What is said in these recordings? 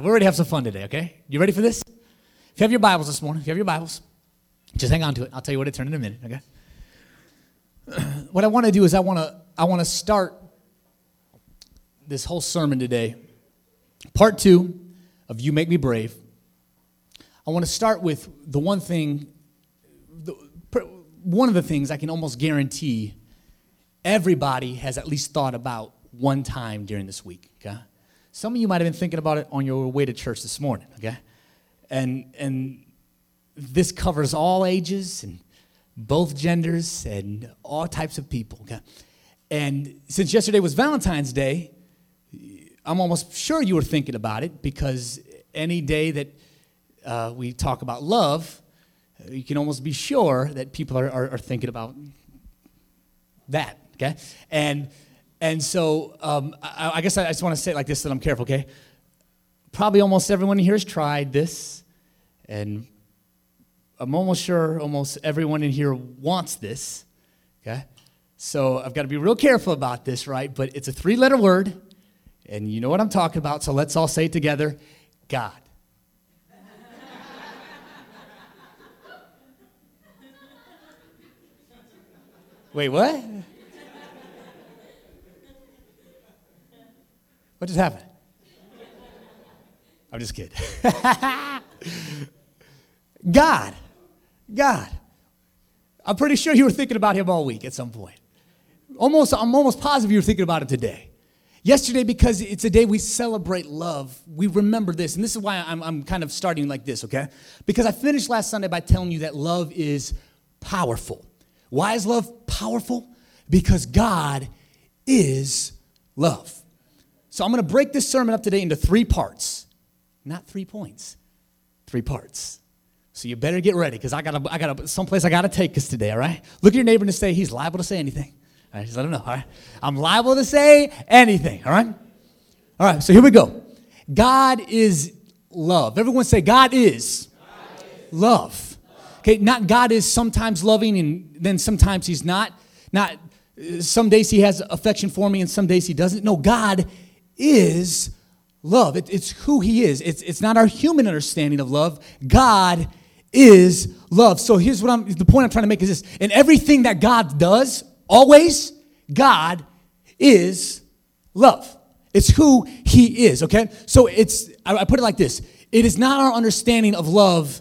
We're ready to have some fun today, okay? You ready for this? If you have your Bibles this morning, if you have your Bibles, just hang on to it. I'll tell you what it turned in a minute, okay? what I want to do is I want to I want to start this whole sermon today. Part 2 of You Make Me Brave. I want to start with the one thing the, one of the things I can almost guarantee everybody has at least thought about one time during this week, okay? Some of you might have been thinking about it on your way to church this morning, okay? And, and this covers all ages and both genders and all types of people, okay? And since yesterday was Valentine's Day, I'm almost sure you were thinking about it because any day that uh, we talk about love, you can almost be sure that people are, are, are thinking about that, okay? And and so um, I, I, guess I, just want to say it like this that I'm careful, okay? Probably almost everyone here has tried this, and I'm almost sure almost everyone in here wants this, okay? So I've got to be real careful about this, right? But it's a three letter word, and you know what I'm talking about, so let's all say it together God. Wait, what? What just happened? I'm just kidding. God. God. I'm pretty sure you were thinking about him all week at some point. Almost, I'm almost positive you were thinking about it today. Yesterday, because it's a day we celebrate love, we remember this. And this is why I'm, I'm kind of starting like this, okay? Because I finished last Sunday by telling you that love is powerful. Why is love powerful? Because God is love. So I'm going to break this sermon up today into three parts, not three points, three parts. So you better get ready because I got I got someplace I got to take us today. All right. Look at your neighbor and say he's liable to say anything. All right, just let him know. All right. I'm liable to say anything. All right. All right. So here we go. God is love. Everyone say God is, God is. Love. Okay. Not God is sometimes loving and then sometimes he's not. Not uh, some days he has affection for me and some days he doesn't. No, God is love. It, it's who He is. It's, it's not our human understanding of love. God is love. So here's what I'm the point I'm trying to make is this. In everything that God does, always, God is love. It's who He is, okay? So it's, I, I put it like this it is not our understanding of love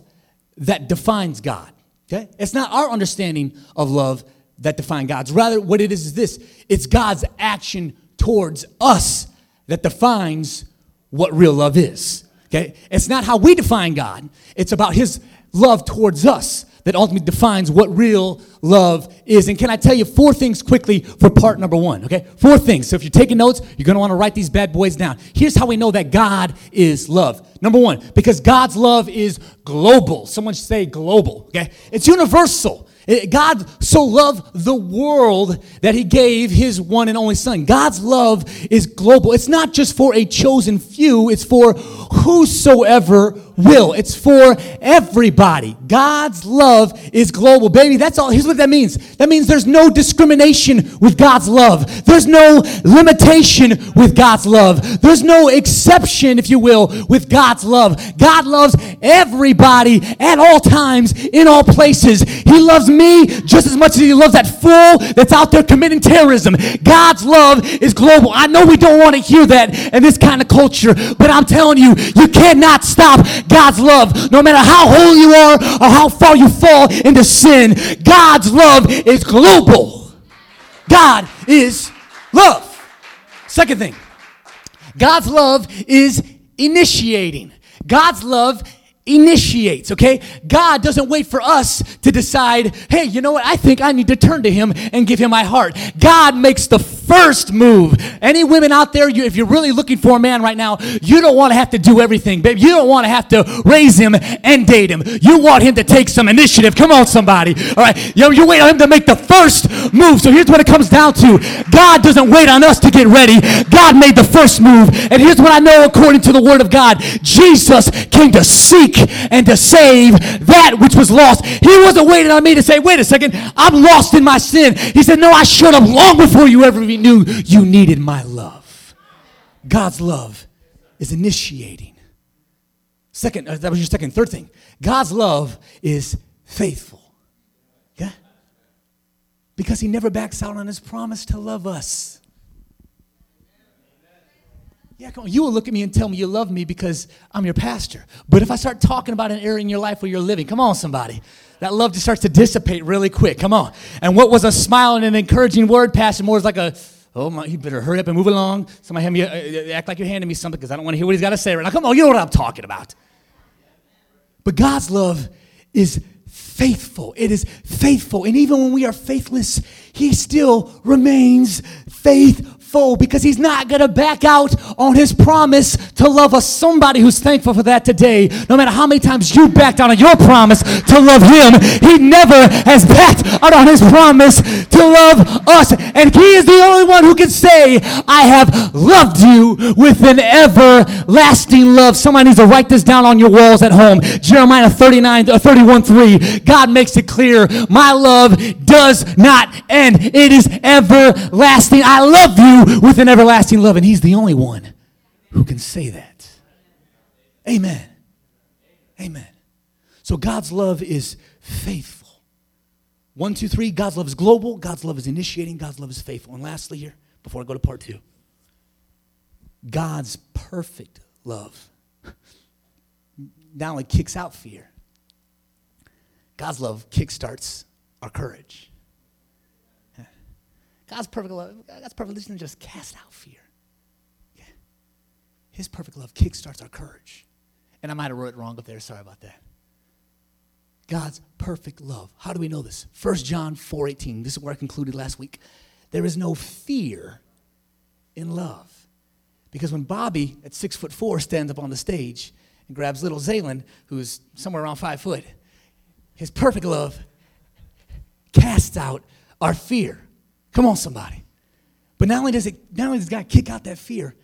that defines God, okay? It's not our understanding of love that defines God's. Rather, what it is is this it's God's action towards us that defines what real love is. Okay? It's not how we define God, it's about His love towards us that ultimately defines what real love is. And can I tell you four things quickly for part number one? Okay? Four things. So if you're taking notes, you're want to write these bad boys down. Here's how we know that God is love. Number one, because God's love is global. Someone say global. Okay? It's universal. Eh, God so loved the world that he gave his one and only son. God's love is global. It's not just for a chosen few, it's for whosoever will. It's for everybody. God's love is global. Baby, that's all. Here's what that means that means there's no discrimination with God's love, there's no limitation with God's love, there's no exception, if you will, with God's love. God loves everybody at all times, in all places. He loves me just as much as He loves that fool that's out there committing terrorism. God's love is global. I know we don't want to hear that in this kind of culture, but I'm telling you, you cannot stop God's love. No matter how holy you are or how far you fall into sin, God's love is global. God is love. Second thing, God's love is initiating. God's love initiates, okay? God doesn't wait for us to decide, hey, you know what? I think I need to turn to Him and give Him my heart. God makes the first move. Any women out there, you, if you're really looking for a man right now, you don't want to have to do everything, babe. You don't want to have to raise him and date him. You want him to take some initiative. Come on, somebody. All right. You, you wait on him to make the first move. So here's what it comes down to God doesn't wait on us to get ready, God made the first move. And here's what I know according to the Word of God Jesus came to seek and to save that which was lost. He wasn't waiting on me to say, wait a second, I'm lost in my sin. He said, no, I showed up long before you ever knew you needed my love. God's love is initiating. Second, uh, that was your second. Third thing God's love is faithful. Yeah? Because he never backs out on his promise to love us. Yeah, come on. You will look at me and tell me you love me because I'm your pastor. But if I start talking about an area in your life where you're living, come on, somebody. That love just starts to dissipate really quick. Come on. And what was a smile and an encouraging word, Pastor Moore, is like a, oh my, you better hurry up and move along. Somebody hand me, uh, act like you're handing me something because I don't want to hear what he's got to say right now. Come on, you know what I'm talking about. But God's love is faithful. It is faithful. And even when we are faithless, He still remains faithful because he's not going to back out on his promise to love us. Somebody who's thankful for that today, no matter how many times you backed out on your promise to love him, he never has backed out on his promise to love us. And he is the only one who can say, I have loved you with an everlasting love. Somebody needs to write this down on your walls at home. Jeremiah 39, uh, 31 3. God makes it clear, my love does not end. It is everlasting. I love you with an everlasting love. And He's the only one who can say that. Amen. Amen. So God's love is faithful. One, two, three, God's love is global, God's love is initiating, God's love is faithful. And lastly, here, before I go to part two, God's perfect love not only kicks out fear, God's love kickstarts our courage. God's perfect love, God's perfect love doesn't just cast out fear. Yeah. His perfect love kickstarts our courage. And I might have wrote it wrong up there. Sorry about that. God's perfect love. How do we know this? 1 John 4:18. This is where I concluded last week. There is no fear in love. Because when Bobby, at six foot four, stands up on the stage and grabs little Zaylen, who's somewhere around five foot, his perfect love casts out our fear. Come on, somebody. But not only does it, not only does God kick out that fear,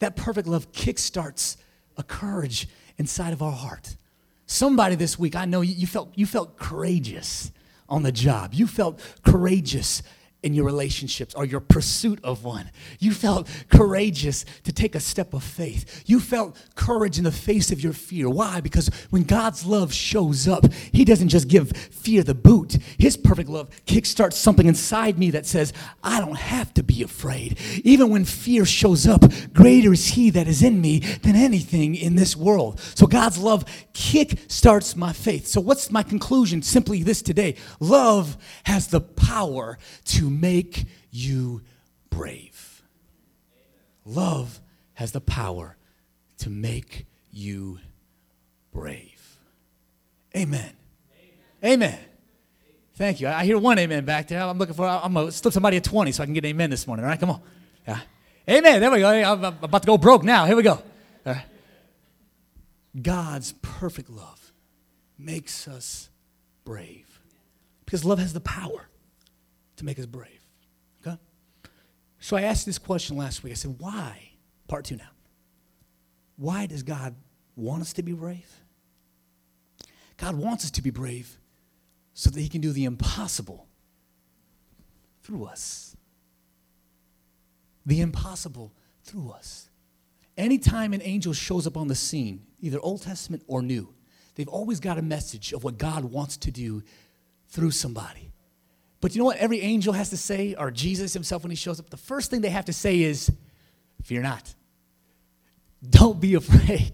that perfect love kickstarts a courage inside of our heart. Somebody this week, I know you, felt you felt courageous on the job. You felt courageous in your relationships or your pursuit of one. You felt courageous to take a step of faith. You felt courage in the face of your fear. Why? Because when God's love shows up, He doesn't just give fear the boot. His perfect love kickstarts something inside me that says, I don't have to be afraid. Even when fear shows up, greater is He that is in me than anything in this world. So God's love kickstarts my faith. So, what's my conclusion? Simply this today love has the power to make you brave. Love has the power to make you brave. Amen. Amen. Thank you. I hear one amen back there. I'm looking for, I'm going to slip somebody a 20 so I can get an amen this morning. All right, come on. Yeah. Amen. There we go. I'm about to go broke now. Here we go. God's perfect love makes us brave because love has the power to make us brave. Okay? So I asked this question last week. I said, why? Part two now. Why does God want us to be brave? God wants us to be brave so that He can do the impossible through us. The impossible through us. Anytime an angel shows up on the scene, either Old Testament or New, they've always got a message of what God wants to do through somebody. But you know what every angel has to say, or Jesus himself when he shows up? The first thing they have to say is, Fear not. Don't be afraid.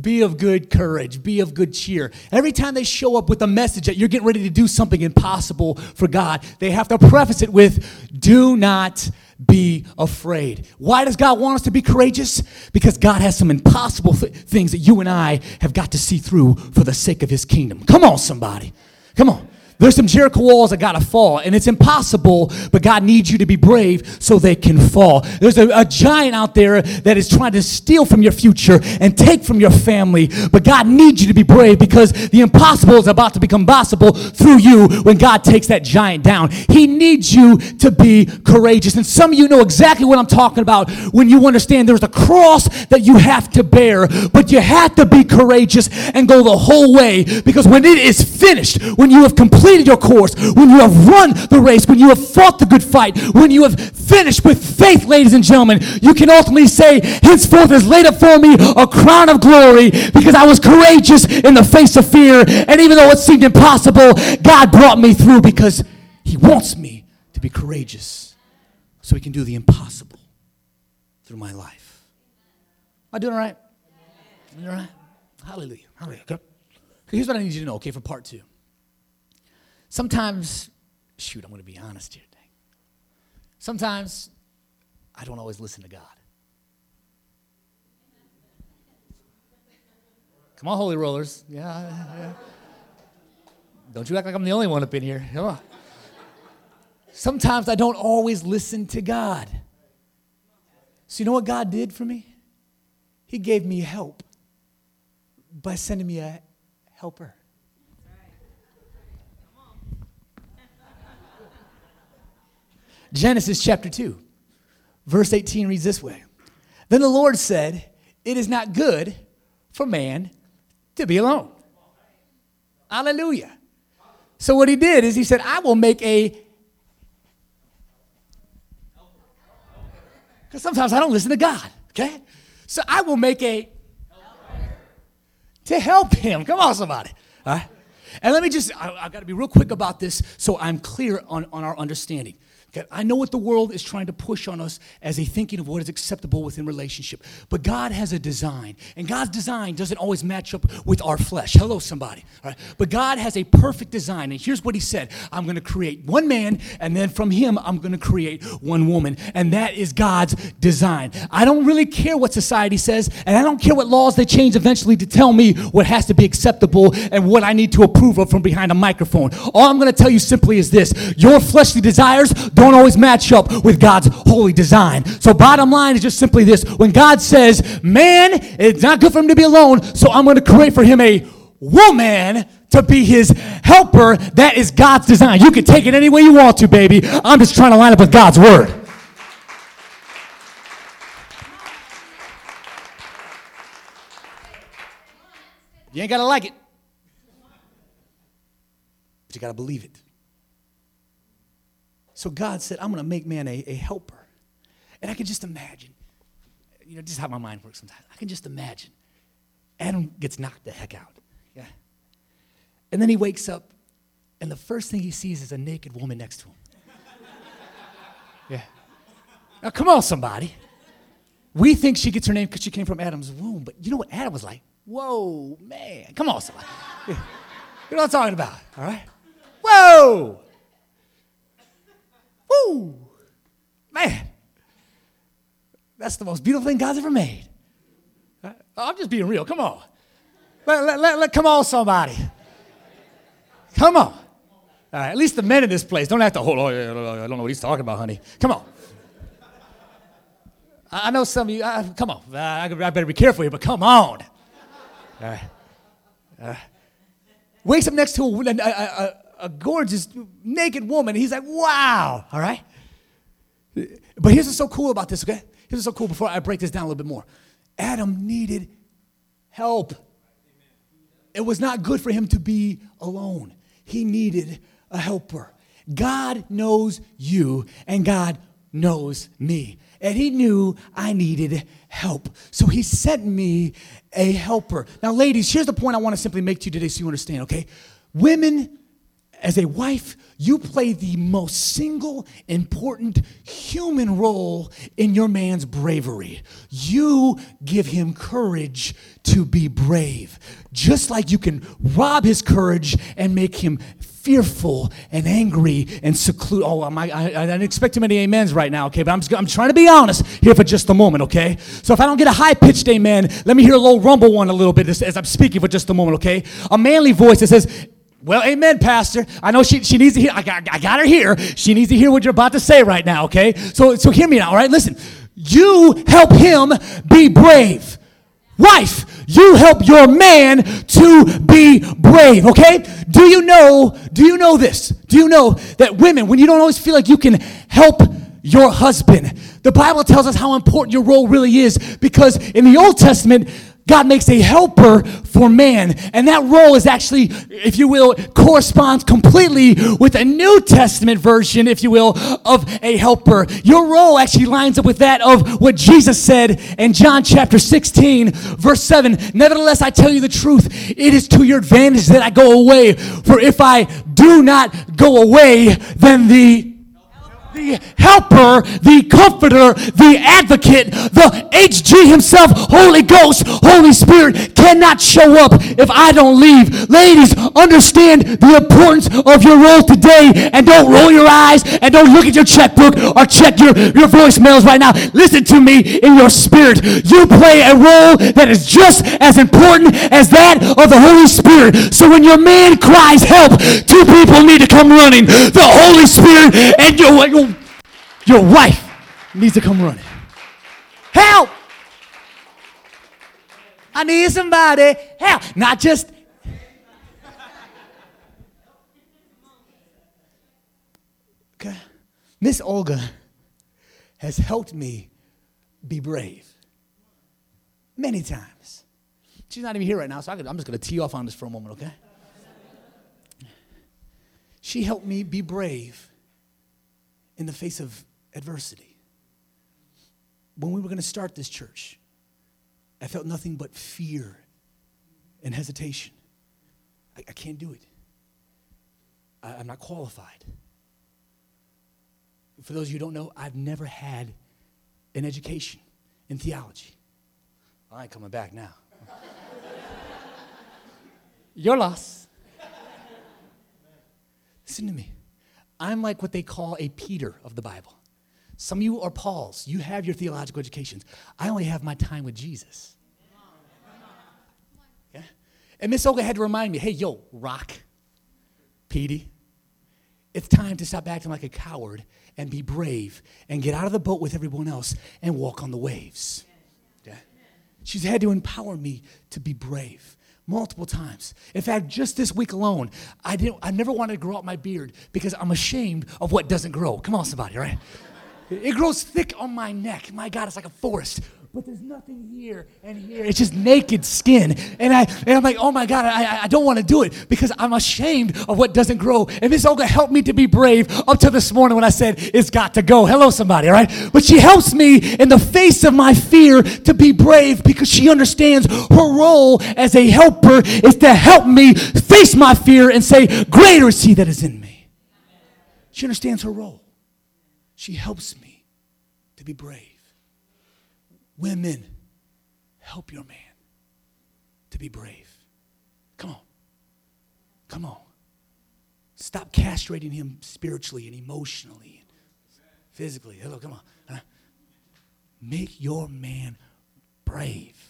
Be of good courage. Be of good cheer. Every time they show up with a message that you're getting ready to do something impossible for God, they have to preface it with, Do not be afraid. Why does God want us to be courageous? Because God has some impossible th- things that you and I have got to see through for the sake of His kingdom. Come on, somebody. Come on. There's some Jericho walls that gotta fall, and it's impossible, but God needs you to be brave so they can fall. There's a, a, giant out there that is trying to steal from your future and take from your family, but God needs you to be brave because the impossible is about to become possible through you when God takes that giant down. He needs you to be courageous. And some of you know exactly what I'm talking about when you understand there's a cross that you have to bear, but you have to be courageous and go the whole way because when it is finished, when you have completed completed your course, when you have run the race, when you have fought the good fight, when you have finished with faith, ladies and gentlemen, you can ultimately say, Henceforth is laid up for me a crown of glory because I was courageous in the face of fear. And even though it seemed impossible, God brought me through because He wants me to be courageous so He can do the impossible through my life. Am I doing all right? All right? Hallelujah. Hallelujah. Okay. Here's what I need you to know, okay, for part two. Sometimes, shoot, I'm going to be honest here today. Sometimes I don't always listen to God. Come on, holy rollers. Yeah, yeah. Don't you act like I'm the only one up in here. Come on. Sometimes I don't always listen to God. So, you know what God did for me? He gave me help by sending me a helper. Genesis chapter 2, verse 18 reads this way Then the Lord said, It is not good for man to be alone. Hallelujah. So, what he did is he said, I will make a Because sometimes I don't listen to God, okay? So I will make a to help him. Come on, somebody. All right? And let me just, I, have got to be real quick about this so I'm clear on, on our understanding. Okay, I know what the world is trying to push on us as a thinking of what is acceptable within relationship. But God has a design, and God's design doesn't always match up with our flesh. Hello, somebody. All right? But God has a perfect design, and here's what He said I'm going to create one man, and then from him, I'm going to create one woman. And that is God's design. I don't really care what society says, and I don't care what laws they change eventually to tell me what has to be acceptable and what I need to approve of from behind a microphone. All I'm going to tell you simply is this your fleshly desires don't always match up with God's holy design. So, bottom line is just simply this when God says, Man, it's not good for him to be alone, so I'm going to create for him a woman to be his helper, that is God's design. You can take it any way you want to, baby. I'm just trying to line up with God's word. You ain't got to like it, but you got to believe it. So God said, I'm going to make man a, a helper. And I can just imagine, you know, just how my mind works sometimes. I can just imagine Adam gets knocked the heck out. Yeah. And then he wakes up, and the first thing he sees is a naked woman next to him. Yeah. Now, come on, somebody. We think she gets her name because she came from Adam's womb, but you know what Adam was like? Whoa, man. Come on, somebody. Yeah. You know what I'm talking about, all right? Whoa! Woo! Man, that's the most beautiful thing God's ever made. I'm just being real. Come on. Let, let, let, let come on, somebody. Come on. at least the men in this place don't have to hold on. I don't know what he's talking about, honey. Come on. I know some of you, uh, come on. Uh, I better be careful here, but come on. Uh, uh, wakes up next to a, a, a, a gorgeous naked woman. He's like, wow, all right? But here's what's so cool about this, okay? Here's what's so cool before I break this down a little bit more. Adam needed help. It was not good for him to be alone. He needed a helper. God knows you, and God knows me. And he knew I needed help. So he sent me a helper. Now, ladies, here's the point I want to simply make to you today so you understand, okay? Women as a wife, you play the most single important human role in your man's bravery. You give him courage to be brave, just like you can rob his courage and make him fearful and angry and secluded. Oh, I, I, I didn't expect too many amens right now, okay? But I'm, just, I'm trying to be honest here for just a moment, okay? So if I don't get a high pitched amen, let me hear a low rumble one a little bit as, as I'm speaking for just a moment, okay? A manly voice that says, well, amen, Pastor. I know she, she needs to hear, I got, I got her here. She needs to hear what you're about to say right now, okay? So, so hear me now, all right? Listen, you help him be brave. Wife, you help your man to be brave, okay? Do you know, do you know this? Do you know that women, when you don't always feel like you can help your husband, the Bible tells us how important your role really is because in the Old Testament, God makes a helper for man. And that role is actually, if you will, corresponds completely with a New Testament version, if you will, of a helper. Your role actually lines up with that of what Jesus said in John chapter 16, verse 7. Nevertheless, I tell you the truth, it is to your advantage that I go away. For if I do not go away, then the the helper, the comforter, the advocate, the HG himself, Holy Ghost, Holy Spirit cannot show up if I don't leave. Ladies, understand the importance of your role today and don't roll your eyes and don't look at your checkbook or check your, your voicemails right now. Listen to me in your spirit. You play a role that is just as important as that of the Holy Spirit. So when your man cries help, two people need to come running. The Holy Spirit and your, your your wife needs to come running. Help! I need somebody. Help! Not just. Okay. Miss Olga has helped me be brave many times. She's not even here right now, so I am just going to tee off on this for a moment, okay? She helped me be brave in the face of adversity. When we were going to start this church, I felt nothing but fear and hesitation. I, I can't do it. I, I'm not qualified. For those of you who don't know, I've never had an education in theology. I ain't coming back now. Your loss. Listen to me. I'm like what they call a Peter of the Bible. Some of you are Paul's. You have your theological educations. I only have my time with Jesus. Yeah? And Miss Olga had to remind me, hey, yo, rock, Petey, it's time to stop acting like a coward and be brave and get out of the boat with everyone else and walk on the waves. Yeah? She's had to empower me to be brave multiple times. In fact, just this week alone, I didn't I never wanted to grow out my beard because I'm ashamed of what doesn't grow. Come on, somebody, right? It grows thick on my neck. My God, it's like a forest. But there's nothing here and here. It's just naked skin. And, I, and I'm like, oh my God, I, I don't want to do it because I'm ashamed of what doesn't grow. And Miss Olga helped me to be brave up to this morning when I said, it's got to go. Hello, somebody, all right? But she helps me in the face of my fear to be brave because she understands her role as a helper is to help me face my fear and say, greater is he that is in me. She understands her role. She helps me to be brave. Women, help your man to be brave. Come on. Come on. Stop castrating him spiritually and emotionally and physically. Hello, come on. Make your man brave.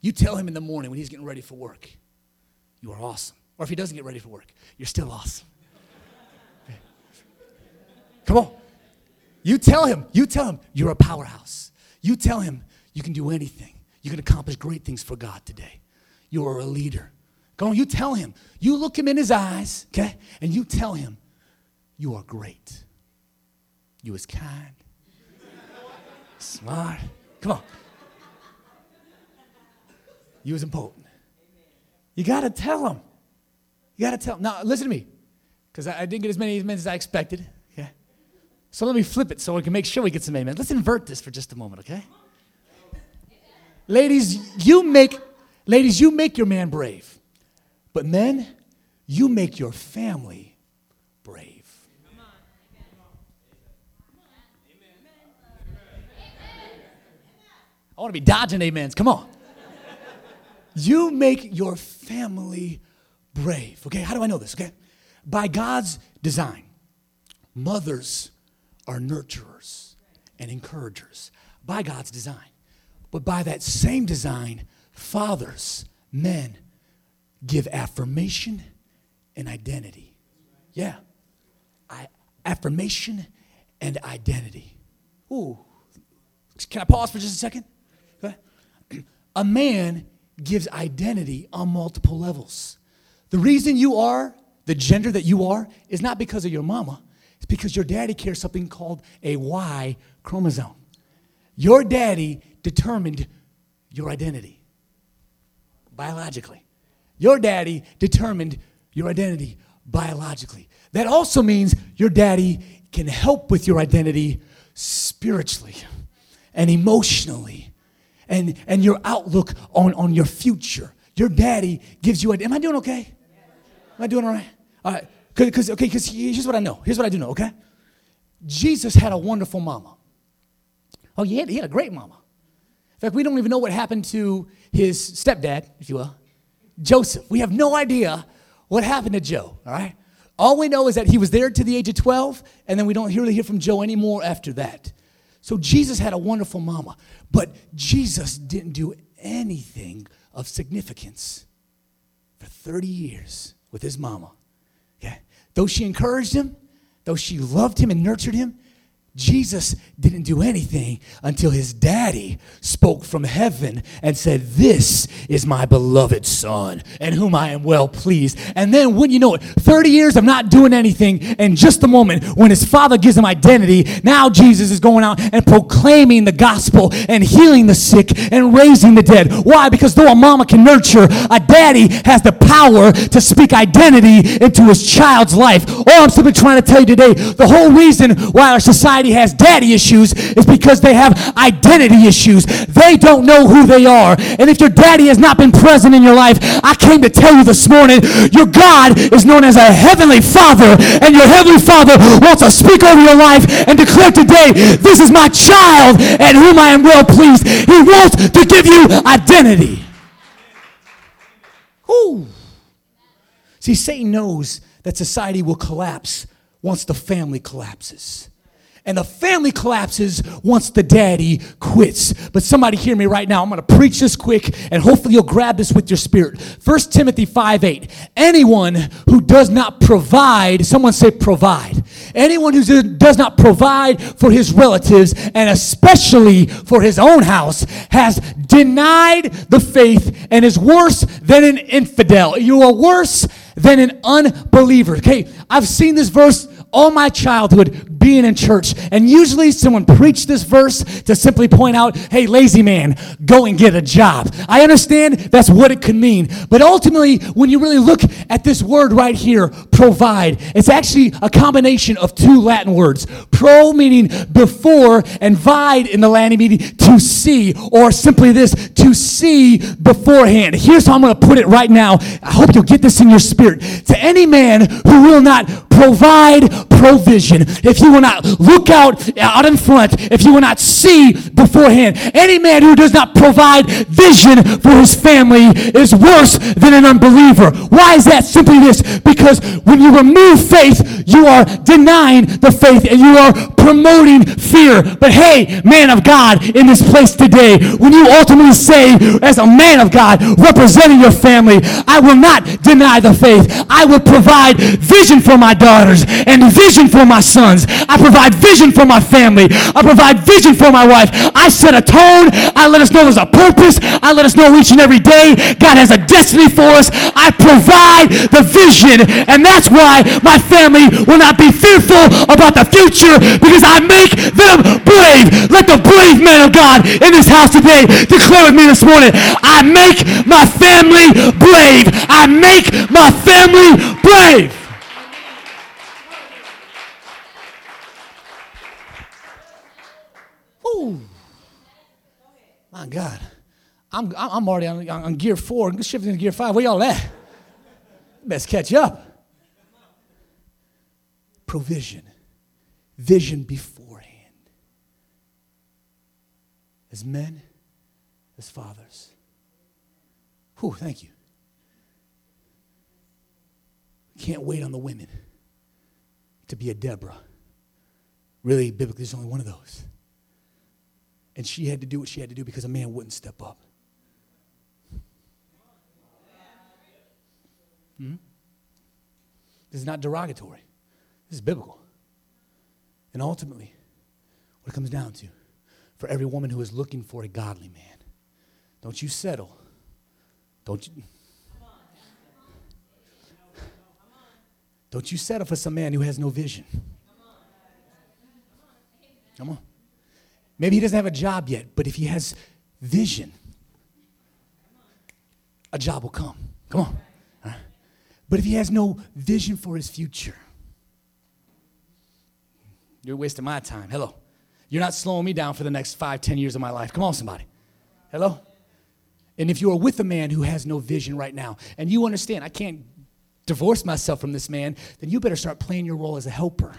You tell him in the morning when he's getting ready for work, you are awesome. Or if he doesn't get ready for work, you're still awesome. Come on. You tell him, you tell him you're a powerhouse. You tell him you can do anything. You can accomplish great things for God today. You're a leader. Go on, you tell him. You look him in his eyes, okay? And you tell him, you are great. You is kind, smart. Come on. You is important. You got to tell him. You got to tell him. Now, listen to me, because I, I didn't get as many amens as I expected. So let me flip it so we can make sure we get some amen. Let's invert this for just a moment, okay? Ladies, you make ladies, you make your man brave. But men, you make your family brave. I want to be dodging amens. Come on. You make your family brave. Okay, how do I know this? Okay, by God's design, mothers are nurturers and encouragers by God's design. But by that same design, fathers, men, give affirmation and identity. Yeah. I, affirmation and identity. Ooh. Can I pause for just a second? A man gives identity on multiple levels. The reason you are the gender that you are is not because of your mama, it's because your daddy carries something called a Y chromosome. Your daddy determined your identity. biologically. Your daddy determined your identity biologically. That also means your daddy can help with your identity spiritually and emotionally and, and your outlook on, on your future. Your daddy gives you, a, am I doing okay? Am I doing all right? All right. Because, okay, because here's what I know. Here's what I do know, okay? Jesus had a wonderful mama. Oh, had, he had a great mama. In fact, we don't even know what happened to his stepdad, if you will, Joseph. We have no idea what happened to Joe, all right? All we know is that he was there to the age of 12, and then we don't really hear from Joe anymore after that. So Jesus had a wonderful mama, but Jesus didn't do anything of significance for 30 years with his mama. Though she encouraged him, though she loved him and nurtured him, Jesus didn't do anything until his daddy spoke from heaven and said, This is my beloved son, in whom I am well pleased. And then, when you know it, 30 years of not doing anything, and just a moment when his father gives him identity, now Jesus is going out and proclaiming the gospel and healing the sick and raising the dead. Why? Because though a mama can nurture, a daddy has the power to speak identity into his child's life. All I'm simply trying to tell you today, the whole reason why our society society has daddy issues is because they have identity issues. They don't know who they are. And if your daddy has not been present in your life, I came to tell you this morning your God is known as a heavenly father, and your heavenly father wants to speak over your life and declare today, This is my child and whom I am well pleased. He wants to give you identity. Ooh. See, Satan knows that society will collapse once the family collapses and the family collapses once the daddy quits. But somebody hear me right now. I'm going to preach this quick and hopefully you'll grab this with your spirit. 1 Timothy 5 8. Anyone who does not provide, someone say provide. Anyone who does not provide for his relatives and especially for his own house has denied the faith and is worse than an infidel. You are worse than an unbeliever. Okay, I've seen this verse all my childhood being in church. And usually someone preached this verse to simply point out, hey, lazy man, go and get a job. I understand that's what it could mean. But ultimately, when you really look at this word right here, provide, it's actually a combination of two Latin words. Pro meaning before, and vide in the Latin meaning to see, or simply this, to see beforehand. Here's how I'm going to put it right now. I hope you'll get this in your spirit. To any man who will not provide provision, if you will not look out uh, out in front, if you will not see beforehand, any man who does not provide vision for his family is worse than an unbeliever. Why is that? Simply this because when you remove faith, you are denying the faith and you are promoting fear. But hey, man of God in this place today, when you ultimately say, as a man of God representing your family, I will not deny the faith, I will provide vision for my daughters and vision for my sons. I provide vision for my family. I provide vision for my wife. I set a tone. I let us know there's a purpose. I let us know each and every day God has a destiny for us. I provide the vision. And that's why my family will not be fearful about the future because I make them brave. Let the brave man of God in this house today declare with me this morning I make my family brave. I make my family brave. Ooh. My God. I'm, I'm already on, on gear four, I'm shifting to gear five. Where y'all at? Best catch up. Provision, vision beforehand. As men, as fathers. Whew, thank you. Can't wait on the women to be a Deborah. Really, biblically, there's only one of those. And she had to do what she had to do because a man wouldn't step up. Hmm? This is not derogatory. This is biblical. And ultimately, what it comes down to, for every woman who is looking for a godly man, don't you settle. Don't you. Don't you settle for some man who has no vision. Come on. Maybe he doesn't have a job yet, but if he has vision, a job will come. Come on. But if he has no vision for his future, you're wasting my time. Hello. You're not slowing me down for the next five, ten years of my life. Come on, somebody. Hello? And if you are with a man who has no vision right now, and you understand, I can't divorce myself from this man, then you better start playing your role as a helper.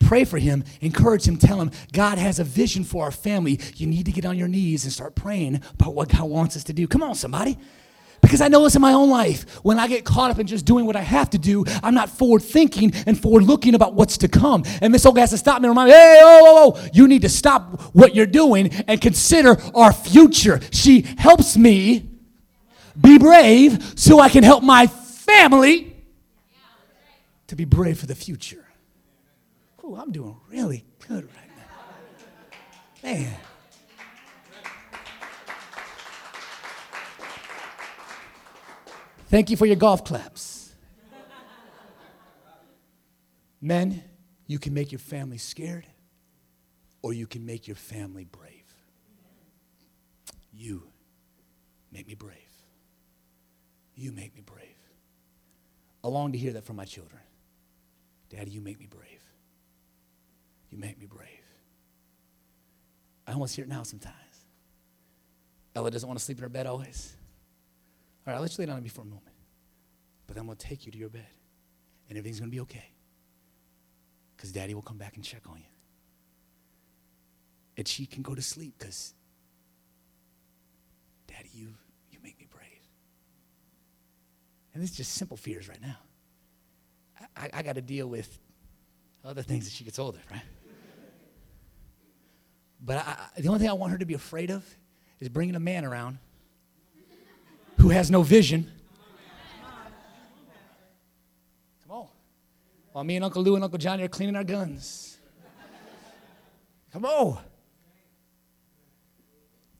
Pray for him, encourage him, tell him God has a vision for our family. You need to get on your knees and start praying about what God wants us to do. Come on, somebody. Because I know this in my own life. When I get caught up in just doing what I have to do, I'm not forward thinking and forward looking about what's to come. And Miss Olga has to stop me and remind me, hey, oh, oh, oh, you need to stop what you're doing and consider our future. She helps me be brave so I can help my family to be brave for the future. Ooh, I'm doing really good right now. Man. Thank you for your golf claps. Men, you can make your family scared or you can make your family brave. You make me brave. You make me brave. I long to hear that from my children. Daddy, you make me brave. You make me brave. I almost hear it now sometimes. Ella doesn't want to sleep in her bed always. All right, I'll let you lay down for a moment. But I'm going to take you to your bed. And everything's going to be okay. Because daddy will come back and check on you. And she can go to sleep because, daddy, you, you make me brave. And it's just simple fears right now. I, I got to deal with other things as she gets older, right? But I, the only thing I want her to be afraid of is bringing a man around who has no vision. Come on. While me and Uncle Lou and Uncle Johnny are cleaning our guns. Come on.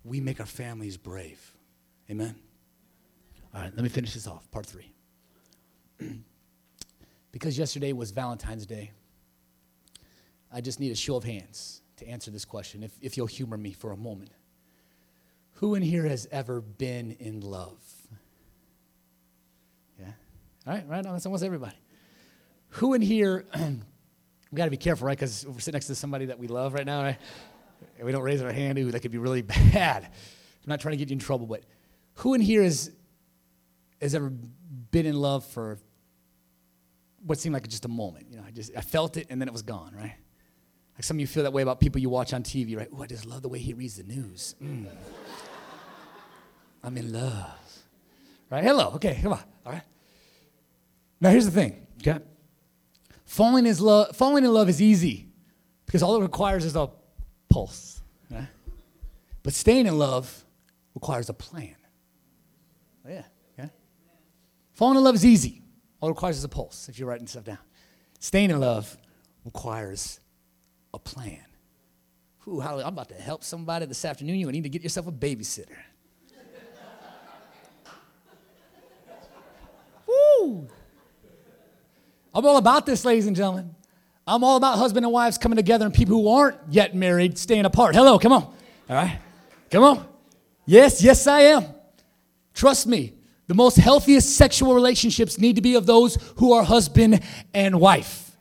We make our families brave. Amen. All right, let me finish this off. Part three. because yesterday was Valentine's Day, I just need a show of hands to answer this question, if, if you'll humor me for a moment. Who in here has ever been in love? Yeah? All right, right? That's almost everybody. Who in here, we got to be careful, right? Because we're sitting next to somebody that we love right now, right? And we don't raise our hand, ooh, that could be really bad. I'm not trying to get you in trouble, but who in here has, has ever been in love for what seemed like just a moment? You know, I just I felt it and then it was gone, right? Like some of you feel that way about people you watch on TV, right? I just love the way he reads the news. Mm. I'm in love. Right? Hello. Okay, come on. All right. Now here's the thing, okay? Falling, is lo- falling in love is easy because all it requires is a pulse. Right? But staying in love requires a plan. Oh, yeah. Falling in love is easy. All it requires is a pulse if you're writing stuff down. Staying in love requires a plan. Ooh, I'm about to help somebody this afternoon. You need to get yourself a babysitter. Woo! I'm all about this, ladies and gentlemen. I'm all about husband and wives coming together and people who aren't yet married staying apart. Hello, come on. All right? Come on. Yes, yes, I am. Trust me, the most healthiest sexual relationships need to be of those who are husband and wife.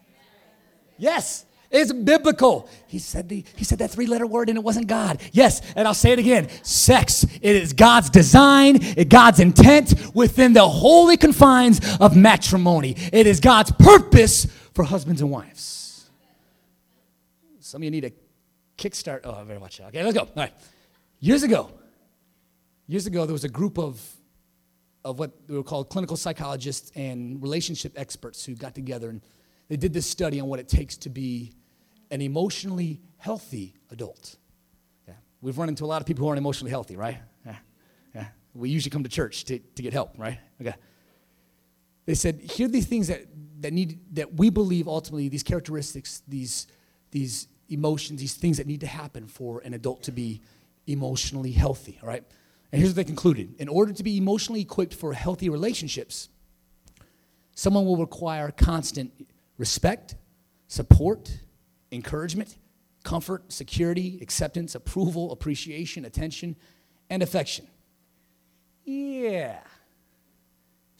Yes. It's biblical. He said, the, he said that three letter word and it wasn't God. Yes, and I'll say it again sex. It is God's design, it God's intent within the holy confines of matrimony. It is God's purpose for husbands and wives. Some of you need a kickstart. Oh, I better watch out. Okay, let's go. All right. Years ago, years ago, there was a group of, of what we were called clinical psychologists and relationship experts who got together and they did this study on what it takes to be an emotionally healthy adult. Yeah. We've run into a lot of people who aren't emotionally healthy, right? Yeah. Yeah. We usually come to church to, to get help, right? Okay. They said, here are these things that, that need that we believe ultimately, these characteristics, these, these emotions, these things that need to happen for an adult to be emotionally healthy, all right? And here's what they concluded. In order to be emotionally equipped for healthy relationships, someone will require constant respect, support, encouragement, comfort, security, acceptance, approval, appreciation, attention, and affection. Yeah,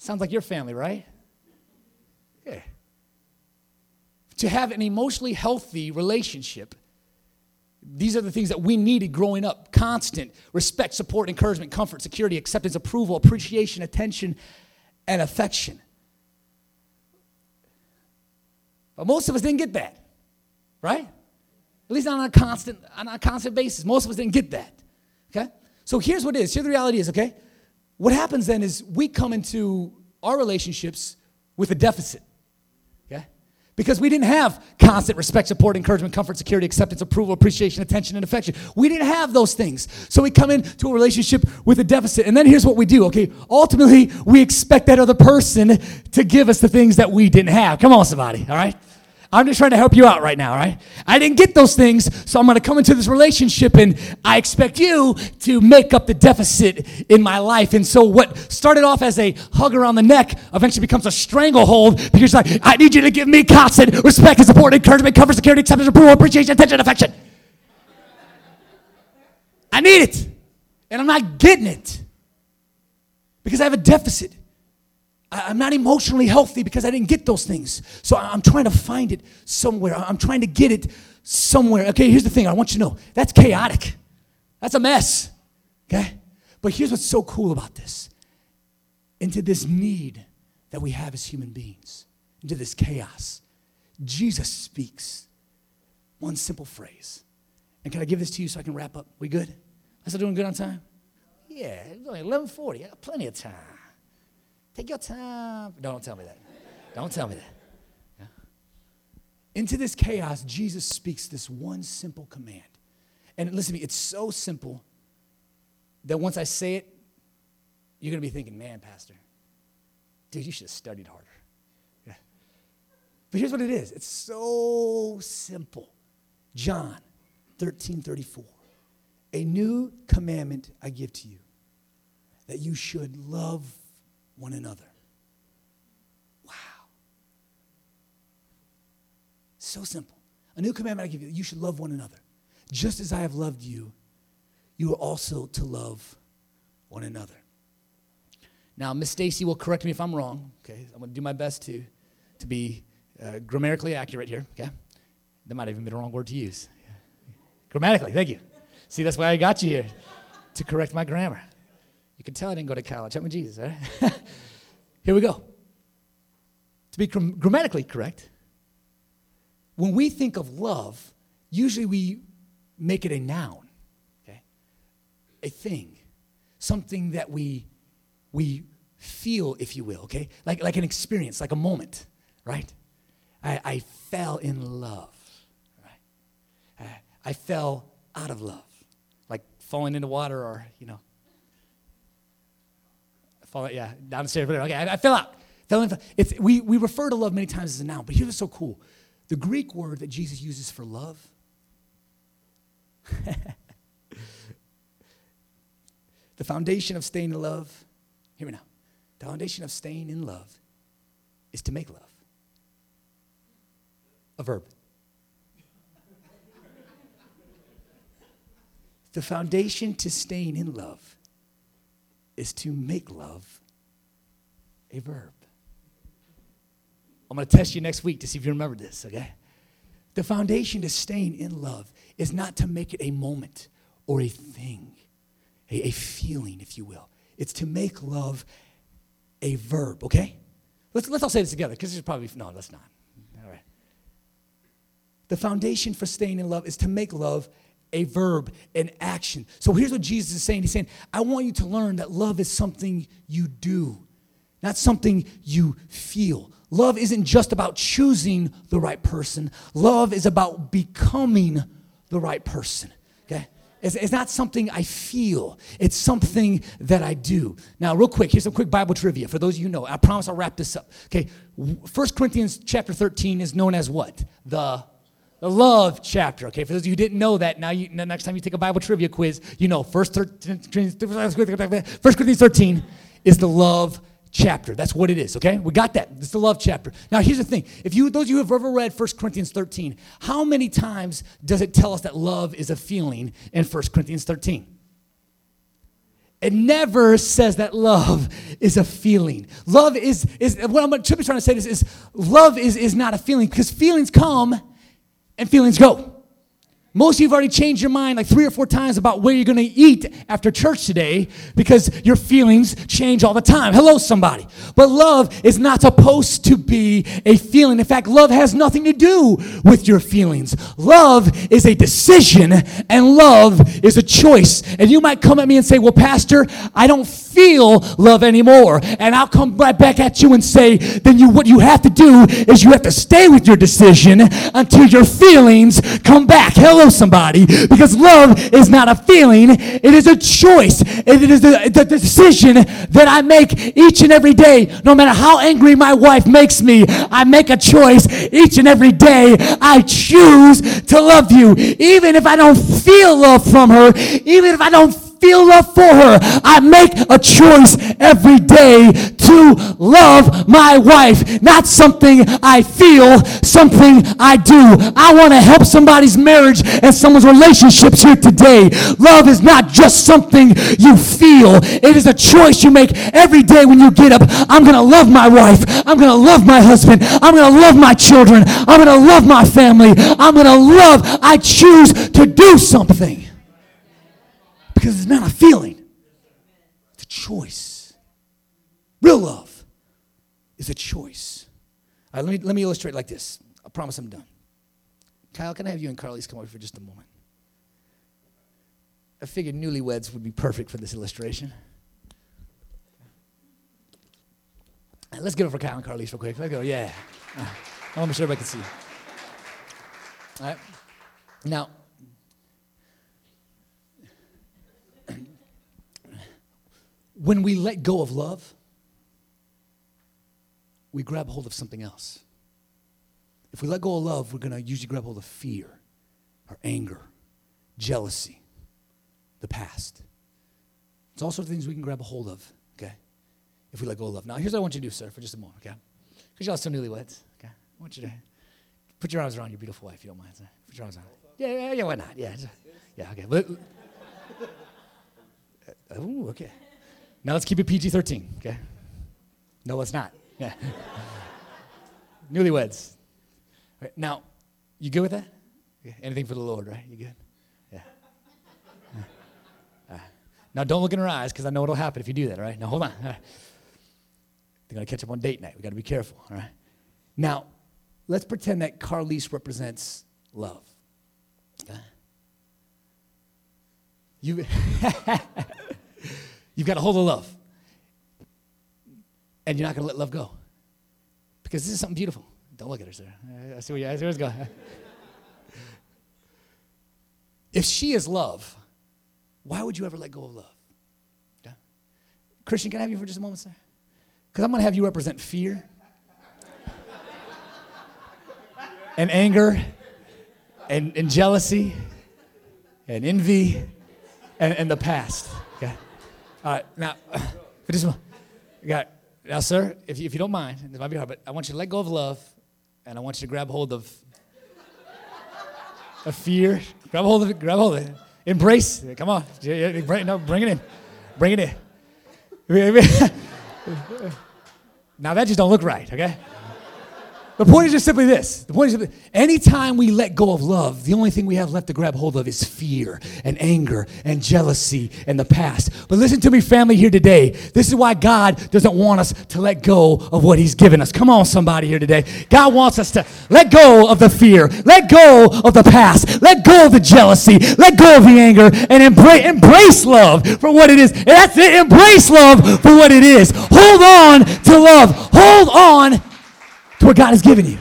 Sounds like your family, right? Yeah. To have an emotionally healthy relationship, these are the things that we needed growing up constant respect, support, encouragement, comfort, security, acceptance, approval, appreciation, attention, and affection. But most of us didn't get that, right? At least not on a constant, on a constant basis. Most of us didn't get that. Okay? So here's what it is. Here's the reality is, okay? What happens then is we come into our relationships with a deficit. Because we didn't have constant respect, support, encouragement, comfort, security, acceptance, approval, appreciation, attention, and affection. We didn't have those things. So we come into a relationship with a deficit. And then here's what we do, okay? Ultimately, we expect that other person to give us the things that we didn't have. Come on, somebody, all right? I'm just trying to help you out right now, right? I didn't get those things, so I'm going to come into this relationship and I expect you to make up the deficit in my life. And so what started off as a hug around the neck eventually becomes a stranglehold because like, I need you to give me constant respect and support, encouragement, comfort, security, acceptance, approval, appreciation, attention, affection. I need it. And I'm not getting it because I have a deficit. I'm not emotionally healthy because I didn't get those things. So I'm trying to find it somewhere. I'm trying to get it somewhere. Okay, here's the thing I want you to know that's chaotic, that's a mess. Okay? But here's what's so cool about this into this need that we have as human beings, into this chaos, Jesus speaks one simple phrase. And can I give this to you so I can wrap up? We good? I still doing good on time? Yeah, it's only 1140. I got plenty of time. Take your time. No, don't tell me that. Don't tell me that. Yeah. Into this chaos, Jesus speaks this one simple command. And listen to me, it's so simple that once I say it, you're going to be thinking, man, Pastor, dude, you should have studied harder. Yeah. But here's what it is it's so simple. John 13 34. A new commandment I give to you that you should love one another. Wow. So simple. A new commandment I give you you should love one another. Just as I have loved you, you are also to love one another. Now, Miss Stacy will correct me if I'm wrong. Okay, I'm going to do my best to, to be uh, grammatically accurate here. Okay, that might even be the wrong word to use. Grammatically, thank you. See, that's why I got you here to correct my grammar. You can tell I didn't go to college. I'm with Jesus, right? Here we go. To be grammatically correct, when we think of love, usually we make it a noun, okay? A thing, something that we we feel, if you will, okay? Like, like an experience, like a moment, right? I, I fell in love, right? I, I fell out of love, like falling into water or, you know, fall, yeah, down the stairs, whatever. Okay, I, I fell out. Fell in, it's, we, we refer to love many times as a noun, but here's what's so cool. The Greek word that Jesus uses for love, the foundation of staying in love, hear me now. The foundation of staying in love is to make love. A verb. the foundation to staying in love is to make love a verb. I'm going to test you next week to see if you remember this, okay? The foundation to staying in love is not to make it a moment or a thing, a, a feeling, if you will. It's to make love a verb, okay? Let's, let's all say this together because this is probably, no, let's not. All right. The foundation for staying in love is to make love a verb, an action. So here's what Jesus is saying He's saying, I want you to learn that love is something you do, not something you feel. Love isn't just about choosing the right person, love is about becoming the right person. Okay? It's, it's not something I feel, it's something that I do. Now, real quick, here's some quick Bible trivia for those of you know. I promise I'll wrap this up. Okay, 1 Corinthians chapter 13 is known as what? The the love chapter. Okay, for those of you who didn't know that, now you, next time you take a Bible trivia quiz, you know First Corinthians 13 is the love chapter. That's what it is, okay? We got that. It's the love chapter. Now, here's the thing. If you, those of you who have ever read 1 Corinthians 13, how many times does it tell us that love is a feeling in 1 Corinthians 13? It never says that love is a feeling. Love is, is what I'm trying to say is, is love is, is not a feeling because feelings come and feelings go. Most of you have already changed your mind like three or four times about where you're going to eat after church today because your feelings change all the time. Hello, somebody. But love is not supposed to be a feeling. In fact, love has nothing to do with your feelings. Love is a decision and love is a choice. And you might come at me and say, Well, Pastor, I don't feel love anymore. And I'll come right back at you and say, Then you, what you have to do is you have to stay with your decision until your feelings come back. Hello somebody because love is not a feeling, it is a choice. It is the, the decision that I make each and every day. No matter how angry my wife makes me, I make a choice each and every day. I choose to love you. Even if I don't feel love from her, even if I don't feel love for her. I make a choice every day to love my wife. Not something I feel, something I do. I want to help somebody's marriage and someone's relationships here today. Love is not just something you feel, it is a choice you make every day when you get up. I'm going to love my wife. I'm going to love my husband. I'm going to love my children. I'm going to love my family. I'm going to love. I choose to do something. Because it's not a feeling, it's a choice. Real love is a choice. All right, let, me, let me illustrate like this. I promise I'm done. Kyle, can I have you and Carly's come over for just a moment? I figured newlyweds would be perfect for this illustration. Right, let's give it for Kyle and Carly's real quick. Let's go. Yeah. Uh, I want to make sure everybody can see. All right. Now, when we let go of love, we grab hold of something else. If we let go of love, we're going to usually grab hold of fear or anger, jealousy, the past. It's all sorts of things we can grab a hold of, okay, if we let go of love. Now, here's what I want you to do, sir, for just a moment, okay? Because y'all still newlyweds, okay? I want you to put your arms around your beautiful wife, if you don't mind, sir. Put your arms around. Yeah, yeah, yeah, why not? Yeah, yeah, okay. But, oh, okay. Now let's keep it PG 13, okay? No, let's not. Yeah. Newlyweds. Right, now, you good with that? Yeah. Anything for the Lord, right? You good? Yeah. Uh, now, don't look in her eyes because I know what'll happen if you do that, all right? Now, hold on. Right. They're going to catch up on date night. we got to be careful, all right? Now, let's pretend that Carlise represents love. Okay? You. You've got a hold of love. And you're not going to let love go. Because this is something beautiful. Don't look at her, sir. I see where, you, I see where it's going. if she is love, why would you ever let go of love? Yeah? Christian, can I have you for just a moment, sir? Because I'm going to have you represent fear and anger and, and jealousy and envy and, and the past. All right, now, for this one, got now, sir, if you, if you don't mind, this might be hard, but I want you to let go of love, and I want you to grab hold of, a fear. Grab hold of it. Grab hold of it. Embrace. Come on. bring, No, bring it in. Bring it in. now that just don't look right. Okay. The point is just simply this. The point is anytime we let go of love, the only thing we have left to grab hold of is fear and anger and jealousy and the past. But listen to me, family, here today. This is why God doesn't want us to let go of what He's given us. Come on, somebody here today. God wants us to let go of the fear, let go of the past, let go of the jealousy, let go of the anger, and embrace, embrace love for what it is. And that's it. Embrace love for what it is. Hold on to love. Hold on to what God has given you.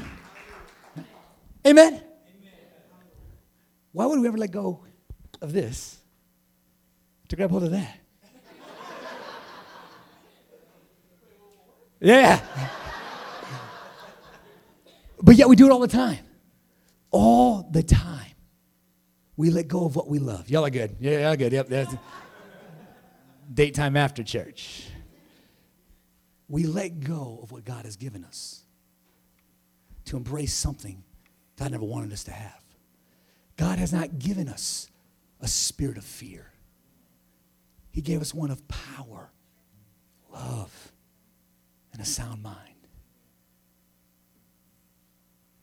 Amen? Why would we ever let go of this to grab hold of that? yeah. But yet we do it all the time. All the time. We let go of what we love. Y'all are good. Yeah, y'all good. Yep. That's date time after church. We let go of what God has given us to embrace something God never wanted us to have. God has not given us a spirit of fear. He gave us one of power, love, and a sound mind.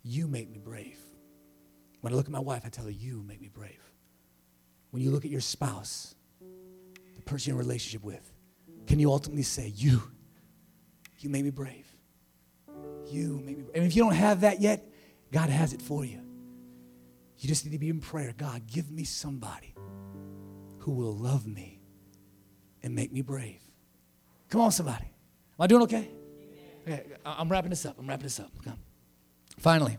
You make me brave. When I look at my wife, I tell her, You make me brave. When you look at your spouse, the person you're in relationship with, can you ultimately say, You, you make me brave? You make me. And if you don't have that yet, God has it for you. You just need to be in prayer. God, give me somebody who will love me and make me brave. Come on, somebody. Am I doing okay? Okay, I'm wrapping this up. I'm wrapping this up. Come. Finally,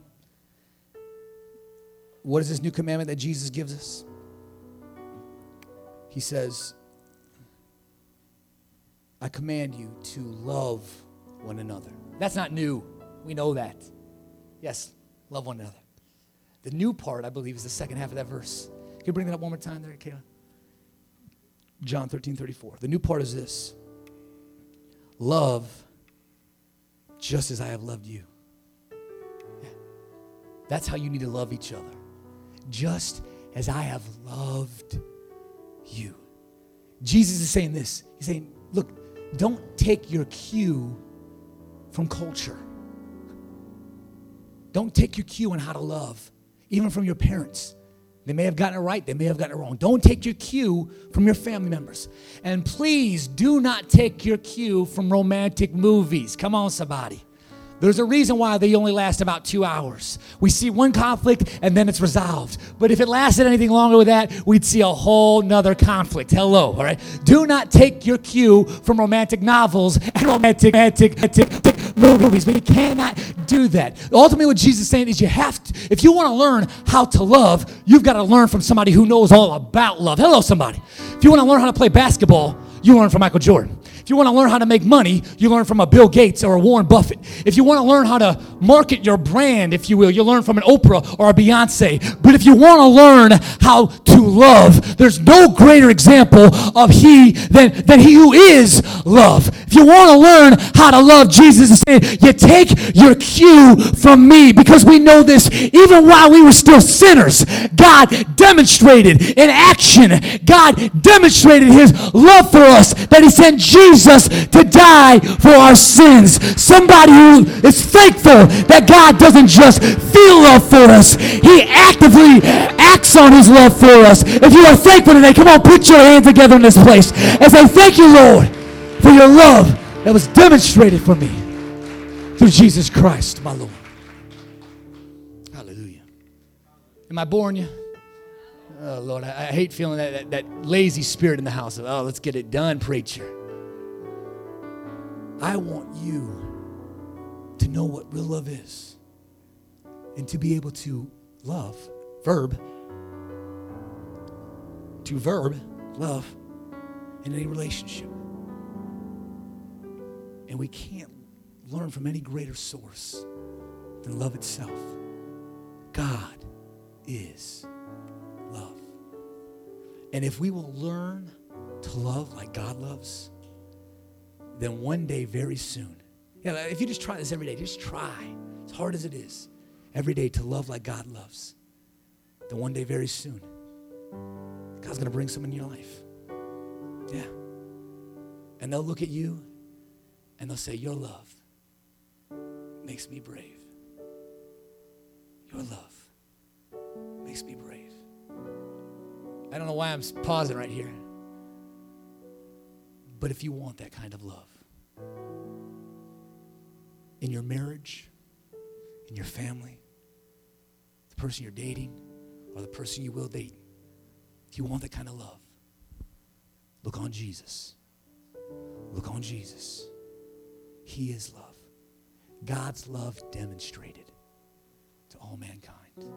what is this new commandment that Jesus gives us? He says, I command you to love one another. That's not new. We know that. Yes, love one another. The new part, I believe, is the second half of that verse. Can you bring that up one more time there, Kayla? John 13, 34. The new part is this love just as I have loved you. Yeah. That's how you need to love each other. Just as I have loved you. Jesus is saying this. He's saying, look, don't take your cue from culture. Don't take your cue on how to love, even from your parents. They may have gotten it right, they may have gotten it wrong. Don't take your cue from your family members. And please do not take your cue from romantic movies. Come on, somebody. There's a reason why they only last about two hours. We see one conflict and then it's resolved. But if it lasted anything longer with that, we'd see a whole nother conflict. Hello, all right? Do not take your cue from romantic novels and romantic, romantic, romantic movies. But you cannot do that. Ultimately, what Jesus is saying is you have to, if you want to learn how to love, you've got to learn from somebody who knows all about love. Hello, somebody. If you want to learn how to play basketball, you learn from Michael Jordan. If you want to learn how to make money, you learn from a Bill Gates or a Warren Buffett. If you want to learn how to market your brand, if you will, you learn from an Oprah or a Beyonce. But if you want to learn how to love, there's no greater example of he than, than he who is love. If you want to learn how to love, Jesus you take your cue from me because we know this even while we were still sinners. God demonstrated in action, God demonstrated his love for us that he sent Jesus Jesus to die for our sins. Somebody who is thankful that God doesn't just feel love for us, He actively acts on His love for us. If you are thankful today, come on, put your hands together in this place and say, Thank you, Lord, for your love that was demonstrated for me through Jesus Christ, my Lord. Hallelujah. Am I boring you? Oh, Lord, I, I hate feeling that, that, that, lazy spirit in the house of, oh, let's get it done, preacher. I want you to know what real love is and to be able to love, verb, to verb, love in any relationship. And we can't learn from any greater source than love itself. God is love. And if we will learn to love like God loves, then one day, very soon, yeah, if you just try this every day, just try, as hard as it is, every day to love like God loves, then one day, very soon, God's to bring someone in your life. Yeah. And they'll look at you and they'll say, Your love makes me brave. Your love makes me brave. I don't know why I'm pausing right here. But if you want that kind of love in your marriage, in your family, the person you're dating, or the person you will date, if you want that kind of love, look on Jesus. Look on Jesus. He is love. God's love demonstrated to all mankind.